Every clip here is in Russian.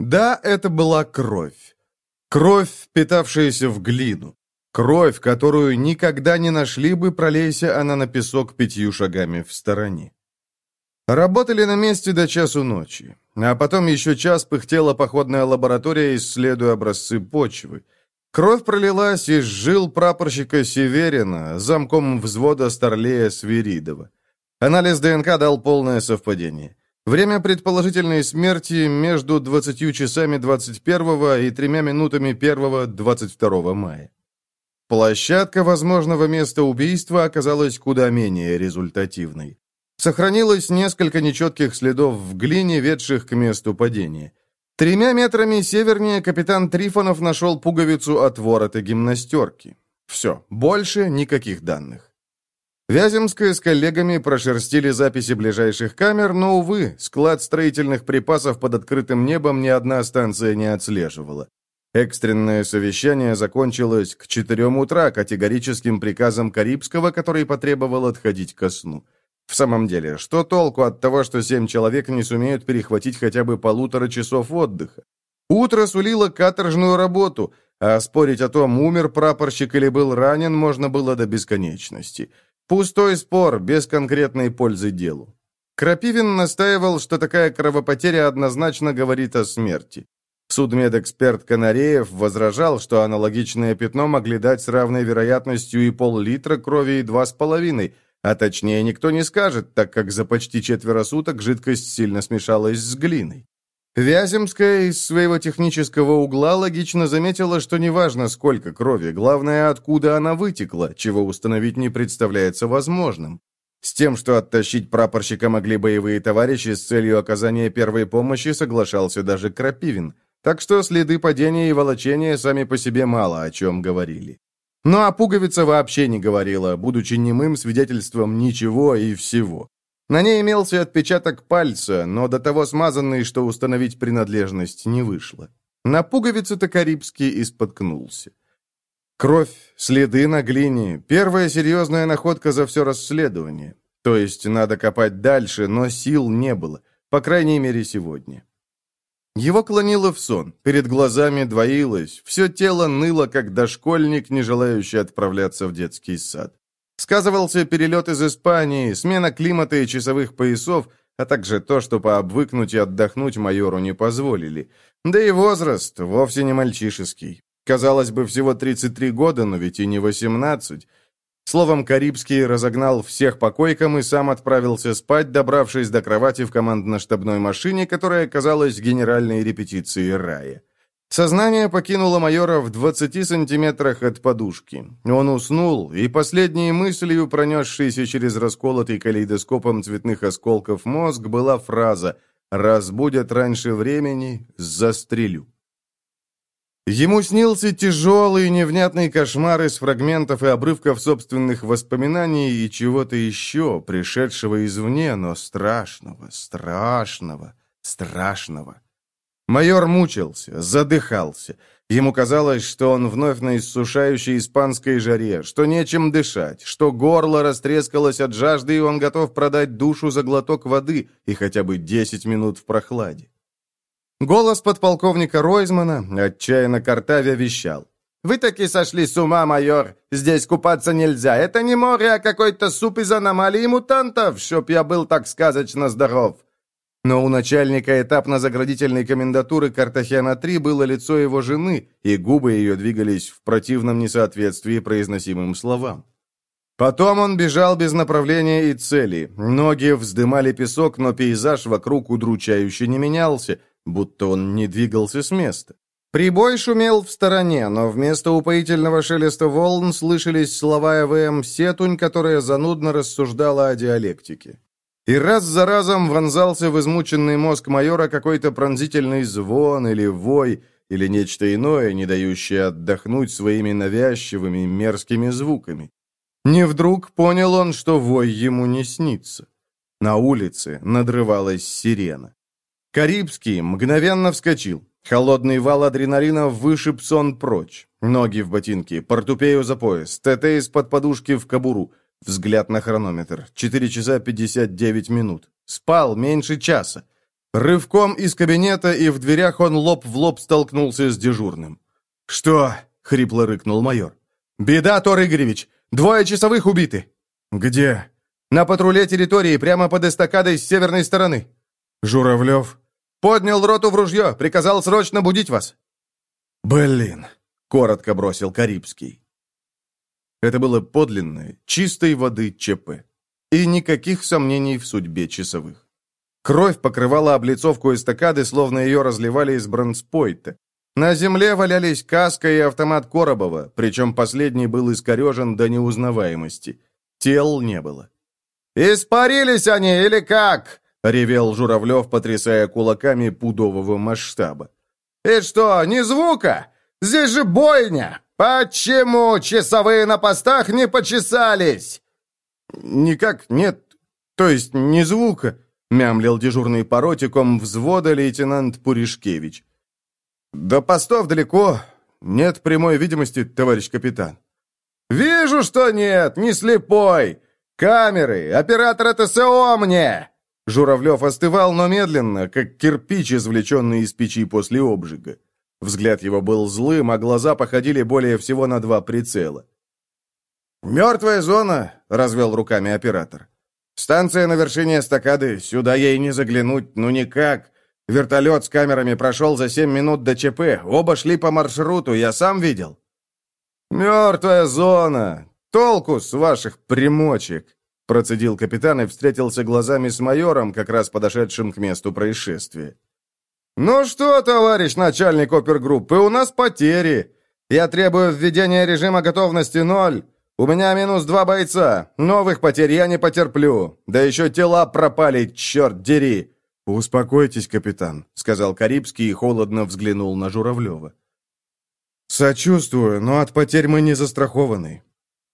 Да, это была кровь. Кровь, впитавшаяся в глину. Кровь, которую никогда не нашли бы, пролейся она на песок пятью шагами в стороне. Работали на месте до часу ночи. А потом еще час пыхтела походная лаборатория, исследуя образцы почвы. Кровь пролилась из жил прапорщика Северина, замком взвода Старлея Свиридова. Анализ ДНК дал полное совпадение. Время предположительной смерти между 20 часами 21 и 3 минутами 1 22 мая. Площадка возможного места убийства оказалась куда менее результативной. Сохранилось несколько нечетких следов в глине, ведших к месту падения. Тремя метрами севернее капитан Трифонов нашел пуговицу от ворота гимнастерки. Все, больше никаких данных. Вяземская с коллегами прошерстили записи ближайших камер, но, увы, склад строительных припасов под открытым небом ни одна станция не отслеживала. Экстренное совещание закончилось к четырем утра категорическим приказом Карибского, который потребовал отходить ко сну. В самом деле, что толку от того, что семь человек не сумеют перехватить хотя бы полутора часов отдыха? Утро сулило каторжную работу, а спорить о том, умер прапорщик или был ранен, можно было до бесконечности. Пустой спор, без конкретной пользы делу. Крапивин настаивал, что такая кровопотеря однозначно говорит о смерти. Судмедэксперт Канареев возражал, что аналогичное пятно могли дать с равной вероятностью и пол-литра крови и два с половиной – а точнее никто не скажет, так как за почти четверо суток жидкость сильно смешалась с глиной. Вяземская из своего технического угла логично заметила, что неважно, сколько крови, главное, откуда она вытекла, чего установить не представляется возможным. С тем, что оттащить прапорщика могли боевые товарищи с целью оказания первой помощи, соглашался даже Крапивин. Так что следы падения и волочения сами по себе мало о чем говорили. Ну а пуговица вообще не говорила, будучи немым свидетельством ничего и всего. На ней имелся отпечаток пальца, но до того смазанный, что установить принадлежность не вышло. На пуговице-то Карибский и споткнулся. Кровь, следы на глине, первая серьезная находка за все расследование. То есть надо копать дальше, но сил не было, по крайней мере сегодня. Его клонило в сон, перед глазами двоилось, все тело ныло, как дошкольник, не желающий отправляться в детский сад. Сказывался перелет из Испании, смена климата и часовых поясов, а также то, что пообвыкнуть и отдохнуть майору не позволили. Да и возраст вовсе не мальчишеский. Казалось бы, всего 33 года, но ведь и не 18. Словом, Карибский разогнал всех по койкам и сам отправился спать, добравшись до кровати в командно-штабной машине, которая казалась генеральной репетицией рая. Сознание покинуло майора в 20 сантиметрах от подушки. Он уснул, и последней мыслью, пронесшейся через расколотый калейдоскопом цветных осколков мозг, была фраза «Разбудят раньше времени, застрелю». Ему снился тяжелый невнятный кошмар из фрагментов и обрывков собственных воспоминаний и чего-то еще, пришедшего извне, но страшного, страшного, страшного. Майор мучился, задыхался. Ему казалось, что он вновь на иссушающей испанской жаре, что нечем дышать, что горло растрескалось от жажды, и он готов продать душу за глоток воды и хотя бы десять минут в прохладе. Голос подполковника Ройзмана, отчаянно картавя, вещал. «Вы таки сошли с ума, майор! Здесь купаться нельзя! Это не море, а какой-то суп из аномалий мутантов, чтоб я был так сказочно здоров!» Но у начальника этапно-заградительной комендатуры Картахена-3 было лицо его жены, и губы ее двигались в противном несоответствии произносимым словам. Потом он бежал без направления и цели. Ноги вздымали песок, но пейзаж вокруг удручающе не менялся, будто он не двигался с места. Прибой шумел в стороне, но вместо упоительного шелеста волн слышались слова ЭВМ «Сетунь», которая занудно рассуждала о диалектике. И раз за разом вонзался в измученный мозг майора какой-то пронзительный звон или вой, или нечто иное, не дающее отдохнуть своими навязчивыми мерзкими звуками. Не вдруг понял он, что вой ему не снится. На улице надрывалась сирена. Карибский мгновенно вскочил. Холодный вал адреналина вышиб сон прочь. Ноги в ботинки, портупею за пояс, ТТ из-под подушки в кобуру. Взгляд на хронометр. 4 часа 59 минут. Спал меньше часа. Рывком из кабинета, и в дверях он лоб в лоб столкнулся с дежурным. «Что?» — хрипло рыкнул майор. «Беда, Тор Игоревич! Двое часовых убиты!» «Где?» «На патруле территории, прямо под эстакадой с северной стороны». «Журавлев?» «Поднял роту в ружье, приказал срочно будить вас». «Блин!» — коротко бросил Карибский. Это было подлинное, чистой воды ЧП. И никаких сомнений в судьбе часовых. Кровь покрывала облицовку эстакады, словно ее разливали из бронспойта. На земле валялись каска и автомат Коробова, причем последний был искорежен до неузнаваемости. Тел не было. «Испарились они или как?» — ревел Журавлев, потрясая кулаками пудового масштаба. «И что, ни звука? Здесь же бойня! Почему часовые на постах не почесались?» «Никак нет. То есть ни звука», — мямлил дежурный по ротикам взвода лейтенант Пуришкевич. «До постов далеко. Нет прямой видимости, товарищ капитан». «Вижу, что нет, не слепой. Камеры, оператор ТСО мне!» Журавлев остывал, но медленно, как кирпич, извлеченный из печи после обжига. Взгляд его был злым, а глаза походили более всего на два прицела. «Мертвая зона», — развел руками оператор. «Станция на вершине эстакады, сюда ей не заглянуть, ну никак. Вертолет с камерами прошел за семь минут до ЧП, оба шли по маршруту, я сам видел». «Мертвая зона! Толку с ваших примочек!» Процедил капитан и встретился глазами с майором, как раз подошедшим к месту происшествия. «Ну что, товарищ начальник опергруппы, у нас потери. Я требую введения режима готовности ноль. У меня минус два бойца. Новых потерь я не потерплю. Да еще тела пропали, черт дери!» «Успокойтесь, капитан», — сказал Карибский и холодно взглянул на Журавлева. «Сочувствую, но от потерь мы не застрахованы».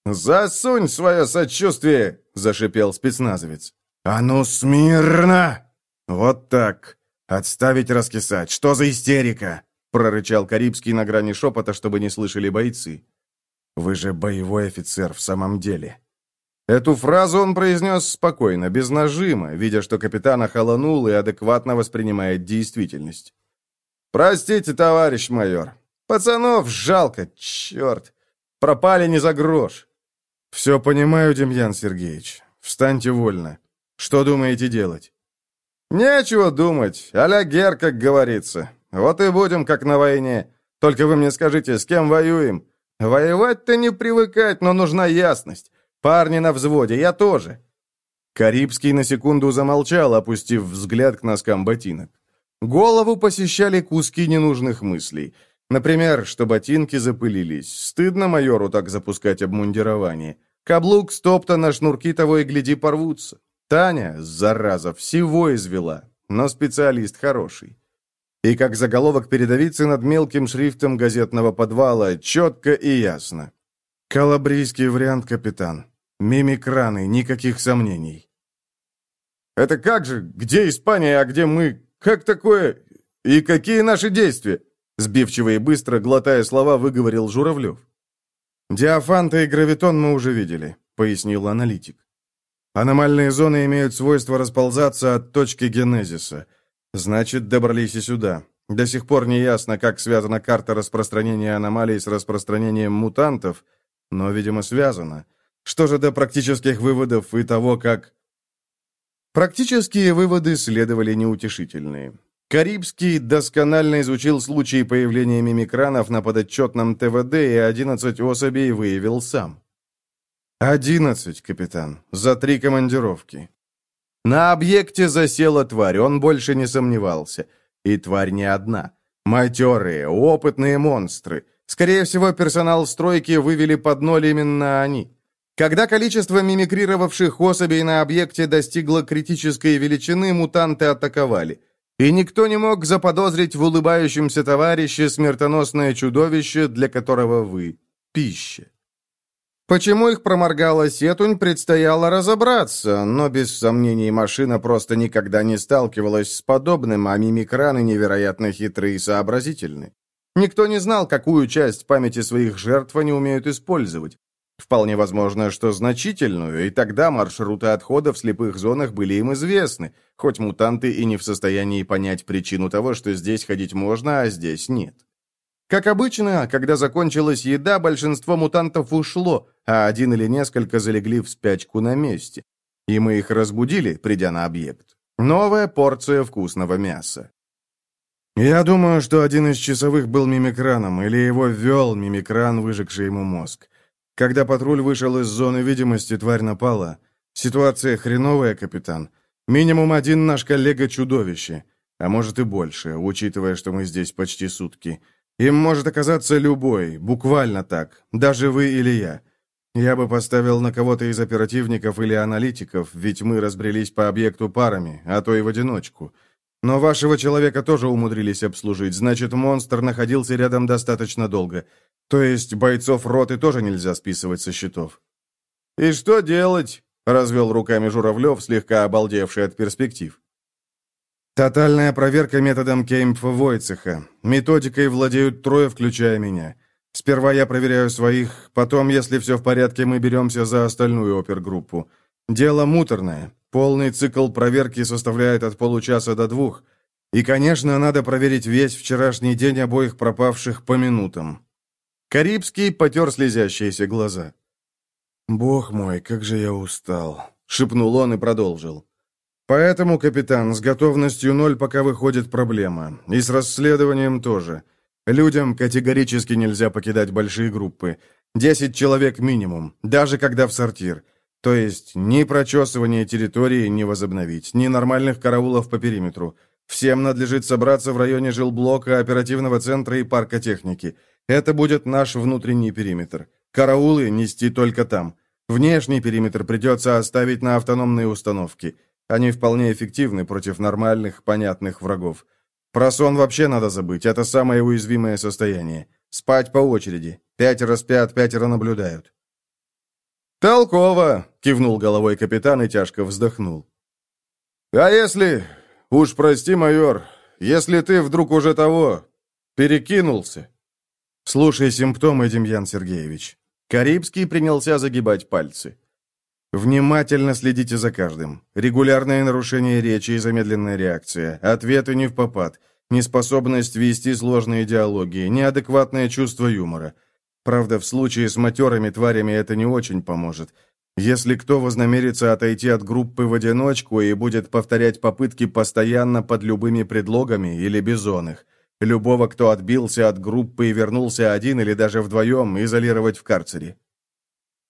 «Засунь свое сочувствие!» — зашипел спецназовец. «А ну, смирно!» «Вот так. «Отставить раскисать! Что за истерика?» — прорычал Карибский на грани шепота, чтобы не слышали бойцы. «Вы же боевой офицер в самом деле». Эту фразу он произнес спокойно, без нажима, видя, что капитан охолонул и адекватно воспринимает действительность. «Простите, товарищ майор. Пацанов жалко, черт. Пропали не за грош». «Все понимаю, Демьян Сергеевич. Встаньте вольно. Что думаете делать?» «Нечего думать, а Гер, как говорится. Вот и будем, как на войне. Только вы мне скажите, с кем воюем? Воевать-то не привыкать, но нужна ясность. Парни на взводе, я тоже». Карибский на секунду замолчал, опустив взгляд к носкам ботинок. Голову посещали куски ненужных мыслей. Например, что ботинки запылились. Стыдно майору так запускать обмундирование. Каблук стоптан на шнурки того и гляди порвутся. Таня, зараза, всего извела, но специалист хороший. И как заголовок передовицы над мелким шрифтом газетного подвала, четко и ясно. «Калабрийский вариант, капитан. Мимикраны, никаких сомнений». «Это как же? Где Испания, а где мы? Как такое? И какие наши действия?» Сбивчиво и быстро, глотая слова, выговорил Журавлев. «Диафанта и гравитон мы уже видели», — пояснил аналитик. Аномальные зоны имеют свойство расползаться от точки генезиса. Значит, добрались и сюда. До сих пор не ясно, как связана карта распространения аномалий с распространением мутантов, но, видимо, связано. Что же до практических выводов и того, как... Практические выводы следовали неутешительные. Карибский досконально изучил случаи появления мимикранов на подотчетном ТВД и 11 особей выявил сам. «Одиннадцать, капитан. За три командировки». На объекте засела тварь, он больше не сомневался. И тварь не одна. Матерые, опытные монстры. Скорее всего, персонал стройки вывели под ноль именно они. Когда количество мимикрировавших особей на объекте достигло критической величины, мутанты атаковали. И никто не мог заподозрить в улыбающемся товарище смертоносное чудовище, для которого вы – пища. Почему их проморгала сетунь, предстояло разобраться, но без сомнений машина просто никогда не сталкивалась с подобным, а мимикраны невероятно хитрые и сообразительны. Никто не знал, какую часть памяти своих жертв они умеют использовать. Вполне возможно, что значительную, и тогда маршруты отхода в слепых зонах были им известны, хоть мутанты и не в состоянии понять причину того, что здесь ходить можно, а здесь нет. Как обычно, когда закончилась еда, большинство мутантов ушло, а один или несколько залегли в спячку на месте. И мы их разбудили, придя на объект. Новая порция вкусного мяса. Я думаю, что один из часовых был мимикраном, или его ввел мимикран, выжегший ему мозг. Когда патруль вышел из зоны видимости, тварь напала. Ситуация хреновая, капитан. Минимум один наш коллега-чудовище. А может и больше, учитывая, что мы здесь почти сутки. Им может оказаться любой, буквально так, даже вы или я. Я бы поставил на кого-то из оперативников или аналитиков, ведь мы разбрелись по объекту парами, а то и в одиночку. Но вашего человека тоже умудрились обслужить, значит, монстр находился рядом достаточно долго. То есть бойцов роты тоже нельзя списывать со счетов. «И что делать?» — развел руками Журавлев, слегка обалдевший от перспектив. «Тотальная проверка методом Кеймпфа-Войцеха. Методикой владеют трое, включая меня. Сперва я проверяю своих, потом, если все в порядке, мы беремся за остальную опергруппу. Дело муторное. Полный цикл проверки составляет от получаса до двух. И, конечно, надо проверить весь вчерашний день обоих пропавших по минутам. Карибский потер слезящиеся глаза. «Бог мой, как же я устал!» — шепнул он и продолжил. «Поэтому, капитан, с готовностью ноль пока выходит проблема. И с расследованием тоже. Людям категорически нельзя покидать большие группы. Десять человек минимум, даже когда в сортир. То есть ни прочесывание территории не возобновить, ни нормальных караулов по периметру. Всем надлежит собраться в районе жилблока, оперативного центра и парка техники. Это будет наш внутренний периметр. Караулы нести только там. Внешний периметр придется оставить на автономные установки. Они вполне эффективны против нормальных, понятных врагов. Про сон вообще надо забыть, это самое уязвимое состояние. Спать по очереди. Пятеро спят, пятеро наблюдают. «Толково!» — кивнул головой капитан и тяжко вздохнул. «А если... Уж прости, майор, если ты вдруг уже того... перекинулся...» «Слушай симптомы, Демьян Сергеевич». Карибский принялся загибать пальцы. «Внимательно следите за каждым. Регулярное нарушение речи и замедленная реакция. Ответы не в попад. Неспособность вести сложные диалоги. Неадекватное чувство юмора. Правда, в случае с матерыми тварями это не очень поможет. Если кто вознамерится отойти от группы в одиночку и будет повторять попытки постоянно под любыми предлогами или бизонах, Любого, кто отбился от группы и вернулся один или даже вдвоем, изолировать в карцере.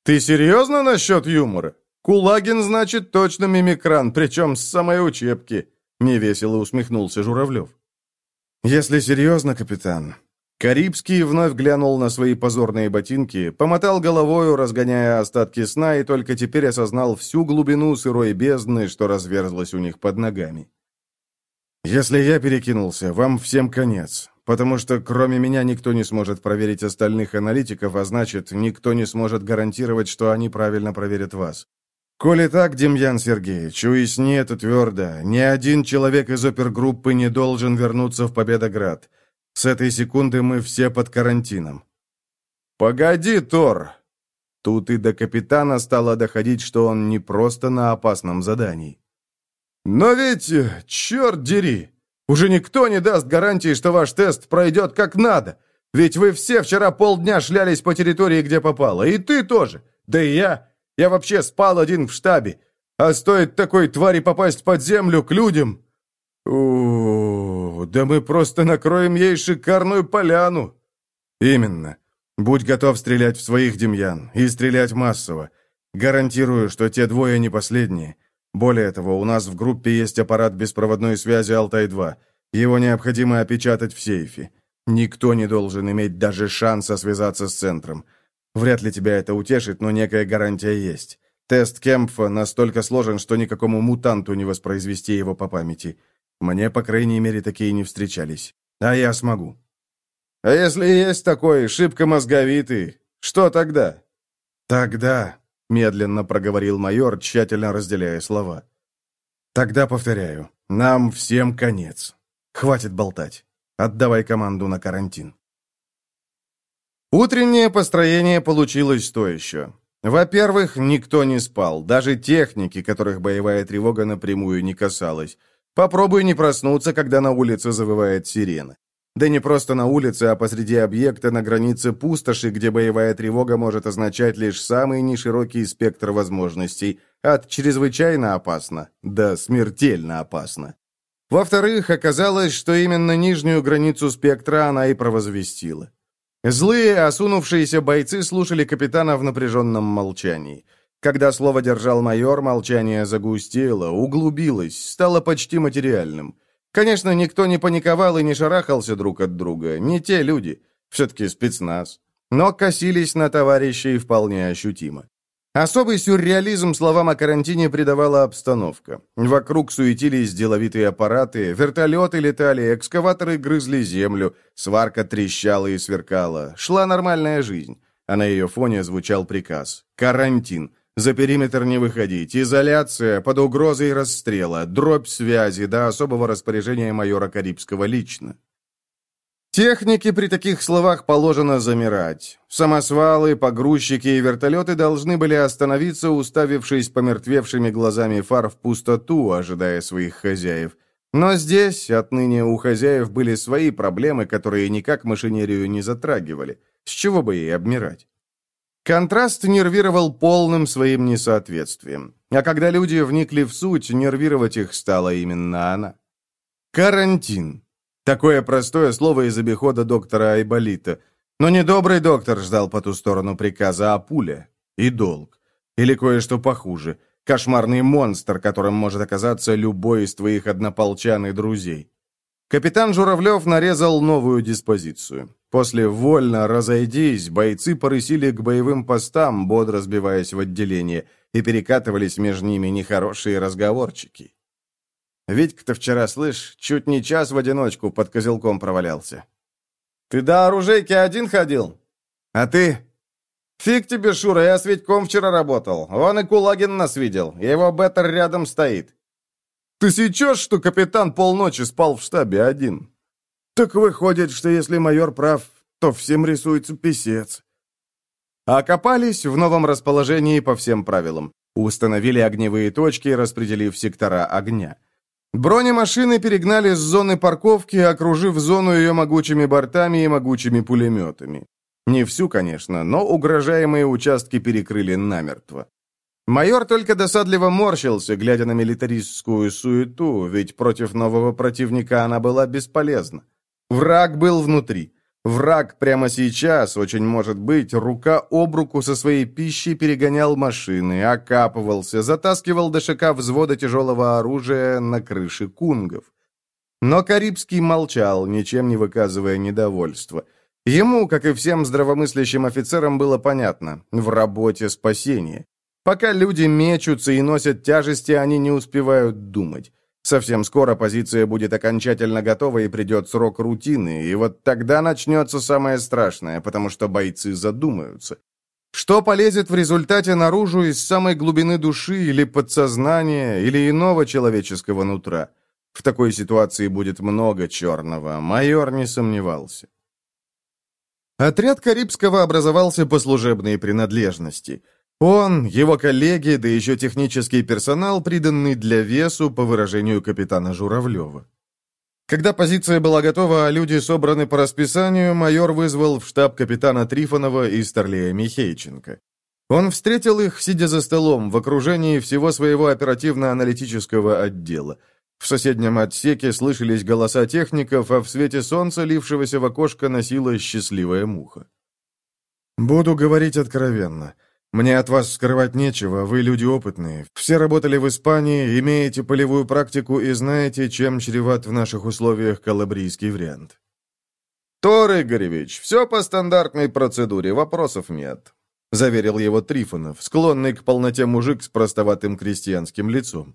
«Ты серьезно насчет юмора? Кулагин, значит, точно мимикран, причем с самой учебки», — невесело усмехнулся Журавлев. «Если серьезно, капитан...» Карибский вновь глянул на свои позорные ботинки, помотал головою, разгоняя остатки сна, и только теперь осознал всю глубину сырой бездны, что разверзлась у них под ногами. «Если я перекинулся, вам всем конец, потому что кроме меня никто не сможет проверить остальных аналитиков, а значит, никто не сможет гарантировать, что они правильно проверят вас. Коли так, Демьян Сергеевич, уясни это твердо, ни один человек из опергруппы не должен вернуться в Победоград. С этой секунды мы все под карантином». «Погоди, Тор!» Тут и до капитана стало доходить, что он не просто на опасном задании. «Но ведь, черт дери, уже никто не даст гарантии, что ваш тест пройдет как надо. Ведь вы все вчера полдня шлялись по территории, где попало. И ты тоже. Да и я. Я вообще спал один в штабе. А стоит такой твари попасть под землю к людям... у да мы просто накроем ей шикарную поляну. Именно. Будь готов стрелять в своих, Демьян, и стрелять массово. Гарантирую, что те двое не последние. Более того, у нас в группе есть аппарат беспроводной связи «Алтай-2». Его необходимо опечатать в сейфе. Никто не должен иметь даже шанса связаться с центром. Вряд ли тебя это утешит, но некая гарантия есть. Тест Кемпфа настолько сложен, что никакому мутанту не воспроизвести его по памяти. Мне, по крайней мере, такие не встречались. А я смогу. А если есть такой шибко мозговитый, что тогда? Тогда медленно проговорил майор, тщательно разделяя слова. Тогда повторяю, нам всем конец. Хватит болтать. Отдавай команду на карантин. Утреннее построение получилось то еще. Во-первых, никто не спал, даже техники, которых боевая тревога напрямую не касалась. Попробуй не проснуться, когда на улице завывает сирена. Да не просто на улице, а посреди объекта на границе пустоши, где боевая тревога может означать лишь самый неширокий спектр возможностей, от чрезвычайно опасно до смертельно опасно. Во-вторых, оказалось, что именно нижнюю границу спектра она и провозвестила. Злые, осунувшиеся бойцы слушали капитана в напряженном молчании. Когда слово держал майор, молчание загустело, углубилось, стало почти материальным. Конечно, никто не паниковал и не шарахался друг от друга, не те люди, все-таки спецназ, но косились на товарищей вполне ощутимо. Особый сюрреализм словам о карантине придавала обстановка. Вокруг суетились деловитые аппараты, вертолеты летали, экскаваторы грызли землю, сварка трещала и сверкала. Шла нормальная жизнь, а на ее фоне звучал приказ «Карантин». За периметр не выходить. Изоляция под угрозой расстрела. Дробь связи до особого распоряжения майора Карибского лично. Технике при таких словах положено замирать. Самосвалы, погрузчики и вертолеты должны были остановиться, уставившись помертвевшими глазами фар в пустоту, ожидая своих хозяев. Но здесь отныне у хозяев были свои проблемы, которые никак машинерию не затрагивали. С чего бы ей обмирать? Контраст нервировал полным своим несоответствием. А когда люди вникли в суть, нервировать их стала именно она. Карантин. Такое простое слово из обихода доктора Айболита. Но не добрый доктор ждал по ту сторону приказа, а пуля. И долг. Или кое-что похуже. Кошмарный монстр, которым может оказаться любой из твоих однополчан и друзей. Капитан Журавлев нарезал новую диспозицию. После «вольно разойдись» бойцы порысили к боевым постам, бодро сбиваясь в отделение, и перекатывались между ними нехорошие разговорчики. Витька-то вчера, слышь, чуть не час в одиночку под козелком провалялся. «Ты до оружейки один ходил? А ты?» «Фиг тебе, Шура, я с Витьком вчера работал. Он и Кулагин нас видел. Его беттер рядом стоит». «Ты сечешь, что капитан полночи спал в штабе один?» Так выходит, что если майор прав, то всем рисуется писец. Окопались в новом расположении по всем правилам. Установили огневые точки, распределив сектора огня. Бронемашины перегнали с зоны парковки, окружив зону ее могучими бортами и могучими пулеметами. Не всю, конечно, но угрожаемые участки перекрыли намертво. Майор только досадливо морщился, глядя на милитаристскую суету, ведь против нового противника она была бесполезна. Враг был внутри. Враг прямо сейчас, очень может быть, рука об руку со своей пищей перегонял машины, окапывался, затаскивал ДШК взвода тяжелого оружия на крыши кунгов. Но Карибский молчал, ничем не выказывая недовольства. Ему, как и всем здравомыслящим офицерам, было понятно – в работе спасение. Пока люди мечутся и носят тяжести, они не успевают думать. Совсем скоро позиция будет окончательно готова и придет срок рутины, и вот тогда начнется самое страшное, потому что бойцы задумаются. Что полезет в результате наружу из самой глубины души или подсознания, или иного человеческого нутра? В такой ситуации будет много черного, майор не сомневался. Отряд Карибского образовался по служебной принадлежности – он, его коллеги, да еще технический персонал, приданный для весу, по выражению капитана Журавлева. Когда позиция была готова, а люди собраны по расписанию, майор вызвал в штаб капитана Трифонова и Старлея Михейченко. Он встретил их, сидя за столом, в окружении всего своего оперативно-аналитического отдела. В соседнем отсеке слышались голоса техников, а в свете солнца, лившегося в окошко, носила счастливая муха. «Буду говорить откровенно. Мне от вас скрывать нечего, вы люди опытные. Все работали в Испании, имеете полевую практику и знаете, чем чреват в наших условиях калабрийский вариант. Тор Игоревич, все по стандартной процедуре, вопросов нет, заверил его Трифонов, склонный к полноте мужик с простоватым крестьянским лицом.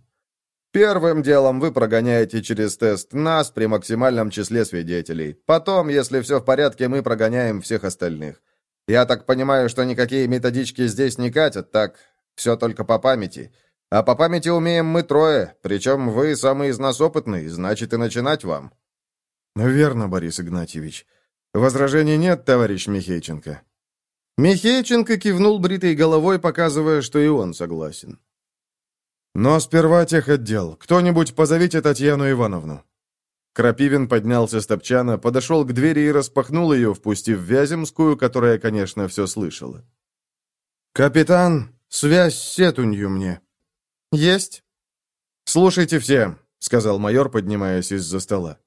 Первым делом вы прогоняете через тест нас при максимальном числе свидетелей. Потом, если все в порядке, мы прогоняем всех остальных. Я так понимаю, что никакие методички здесь не катят, так? Все только по памяти. А по памяти умеем мы трое, причем вы самый из нас опытный, значит и начинать вам». «Верно, Борис Игнатьевич. Возражений нет, товарищ Михейченко?» Михейченко кивнул бритой головой, показывая, что и он согласен. «Но сперва техотдел. Кто-нибудь позовите Татьяну Ивановну». Крапивин поднялся с топчана, подошел к двери и распахнул ее, впустив Вяземскую, которая, конечно, все слышала. «Капитан, связь с сетунью мне». «Есть». «Слушайте все», — сказал майор, поднимаясь из-за стола.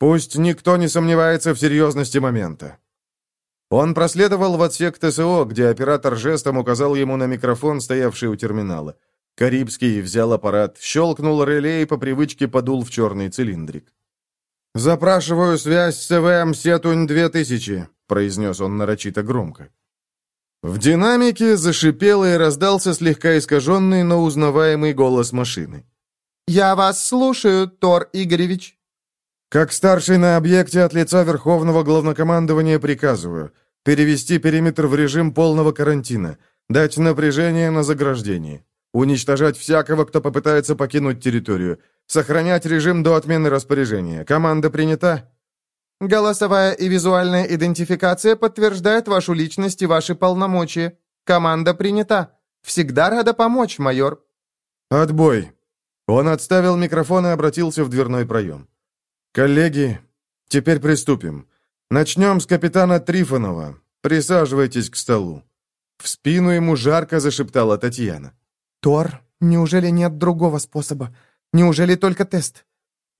«Пусть никто не сомневается в серьезности момента». Он проследовал в отсек ТСО, где оператор жестом указал ему на микрофон, стоявший у терминала. Карибский взял аппарат, щелкнул реле и по привычке подул в черный цилиндрик. «Запрашиваю связь с ЭВМ Сетунь-2000», — произнес он нарочито громко. В динамике зашипел и раздался слегка искаженный, но узнаваемый голос машины. «Я вас слушаю, Тор Игоревич». «Как старший на объекте от лица Верховного Главнокомандования приказываю перевести периметр в режим полного карантина, дать напряжение на заграждение, уничтожать всякого, кто попытается покинуть территорию, сохранять режим до отмены распоряжения. Команда принята?» Голосовая и визуальная идентификация подтверждает вашу личность и ваши полномочия. Команда принята. Всегда рада помочь, майор». «Отбой». Он отставил микрофон и обратился в дверной проем. «Коллеги, теперь приступим. Начнем с капитана Трифонова. Присаживайтесь к столу». В спину ему жарко зашептала Татьяна. «Тор, неужели нет другого способа? Неужели только тест?»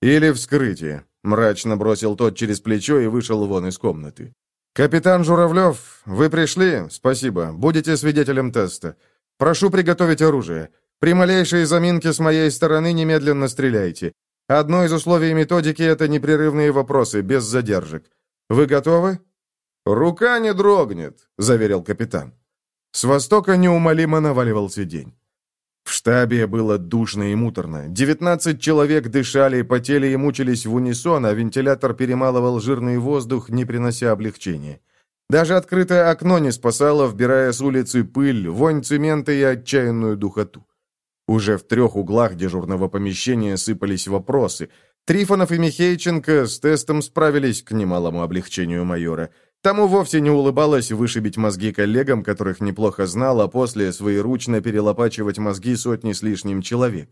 «Или вскрытие», — мрачно бросил тот через плечо и вышел вон из комнаты. «Капитан Журавлев, вы пришли? Спасибо. Будете свидетелем теста. Прошу приготовить оружие. При малейшей заминке с моей стороны немедленно стреляйте. Одно из условий методики — это непрерывные вопросы, без задержек. Вы готовы?» «Рука не дрогнет», — заверил капитан. С востока неумолимо наваливался день. В штабе было душно и муторно. Девятнадцать человек дышали, потели и мучились в унисон, а вентилятор перемалывал жирный воздух, не принося облегчения. Даже открытое окно не спасало, вбирая с улицы пыль, вонь цемента и отчаянную духоту. Уже в трех углах дежурного помещения сыпались вопросы. Трифонов и Михейченко с тестом справились к немалому облегчению майора. Тому вовсе не улыбалось вышибить мозги коллегам, которых неплохо знал, а после своеручно перелопачивать мозги сотни с лишним человек.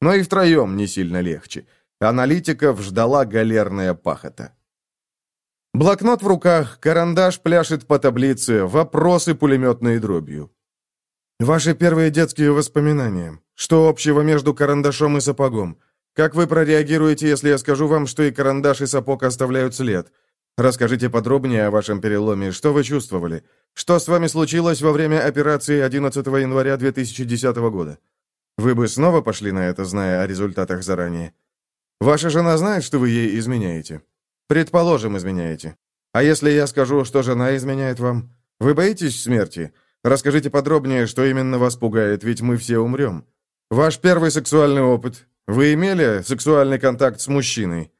Но и втроем не сильно легче. Аналитиков ждала галерная пахота. Блокнот в руках, карандаш пляшет по таблице, вопросы пулеметной дробью. Ваши первые детские воспоминания. Что общего между карандашом и сапогом? Как вы прореагируете, если я скажу вам, что и карандаш, и сапог оставляют след? Расскажите подробнее о вашем переломе. Что вы чувствовали? Что с вами случилось во время операции 11 января 2010 года? Вы бы снова пошли на это, зная о результатах заранее? Ваша жена знает, что вы ей изменяете? Предположим, изменяете. А если я скажу, что жена изменяет вам? Вы боитесь смерти? Расскажите подробнее, что именно вас пугает, ведь мы все умрем. Ваш первый сексуальный опыт. Вы имели сексуальный контакт с мужчиной?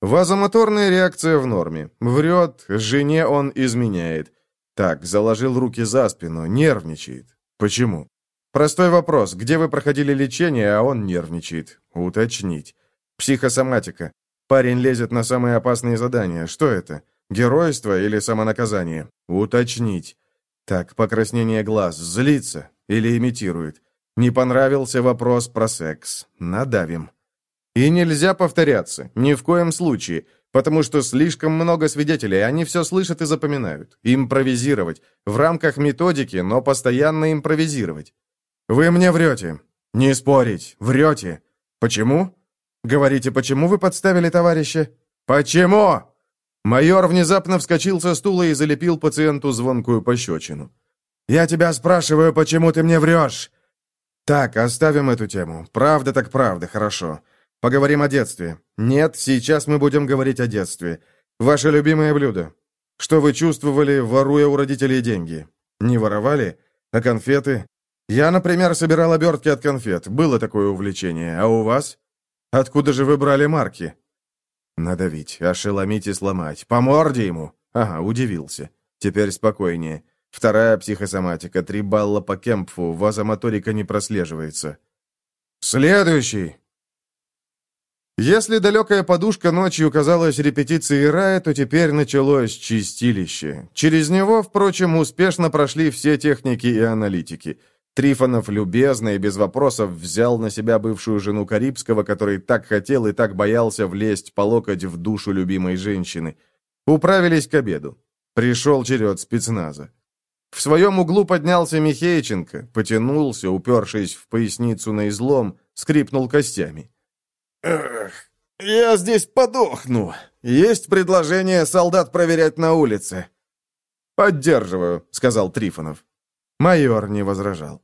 Вазомоторная реакция в норме. Врет, жене он изменяет. Так, заложил руки за спину, нервничает. Почему? Простой вопрос. Где вы проходили лечение, а он нервничает? Уточнить. Психосоматика. Парень лезет на самые опасные задания. Что это? Геройство или самонаказание? Уточнить. Так, покраснение глаз. Злится или имитирует? Не понравился вопрос про секс. Надавим. И нельзя повторяться, ни в коем случае, потому что слишком много свидетелей, они все слышат и запоминают. Импровизировать. В рамках методики, но постоянно импровизировать. Вы мне врете. Не спорить. Врете. Почему? Говорите, почему вы подставили товарища? Почему? Майор внезапно вскочил со стула и залепил пациенту звонкую пощечину. «Я тебя спрашиваю, почему ты мне врешь?» «Так, оставим эту тему. Правда так правда, хорошо. Поговорим о детстве. Нет, сейчас мы будем говорить о детстве. Ваше любимое блюдо. Что вы чувствовали, воруя у родителей деньги? Не воровали? А конфеты? Я, например, собирал обертки от конфет. Было такое увлечение. А у вас? Откуда же вы брали марки? Надавить, ошеломить и сломать. По морде ему. Ага, удивился. Теперь спокойнее. Вторая психосоматика, три балла по кемпфу, вазомоторика не прослеживается. «Следующий!» Если далекая подушка ночью казалась репетицией рая, то теперь началось чистилище. Через него, впрочем, успешно прошли все техники и аналитики. Трифонов любезно и без вопросов взял на себя бывшую жену Карибского, который так хотел и так боялся влезть по локоть в душу любимой женщины. Управились к обеду. Пришел черед спецназа. В своем углу поднялся Михеиченко, потянулся, упершись в поясницу на излом, скрипнул костями. «Эх, я здесь подохну. Есть предложение солдат проверять на улице». «Поддерживаю», — сказал Трифонов. Майор не возражал.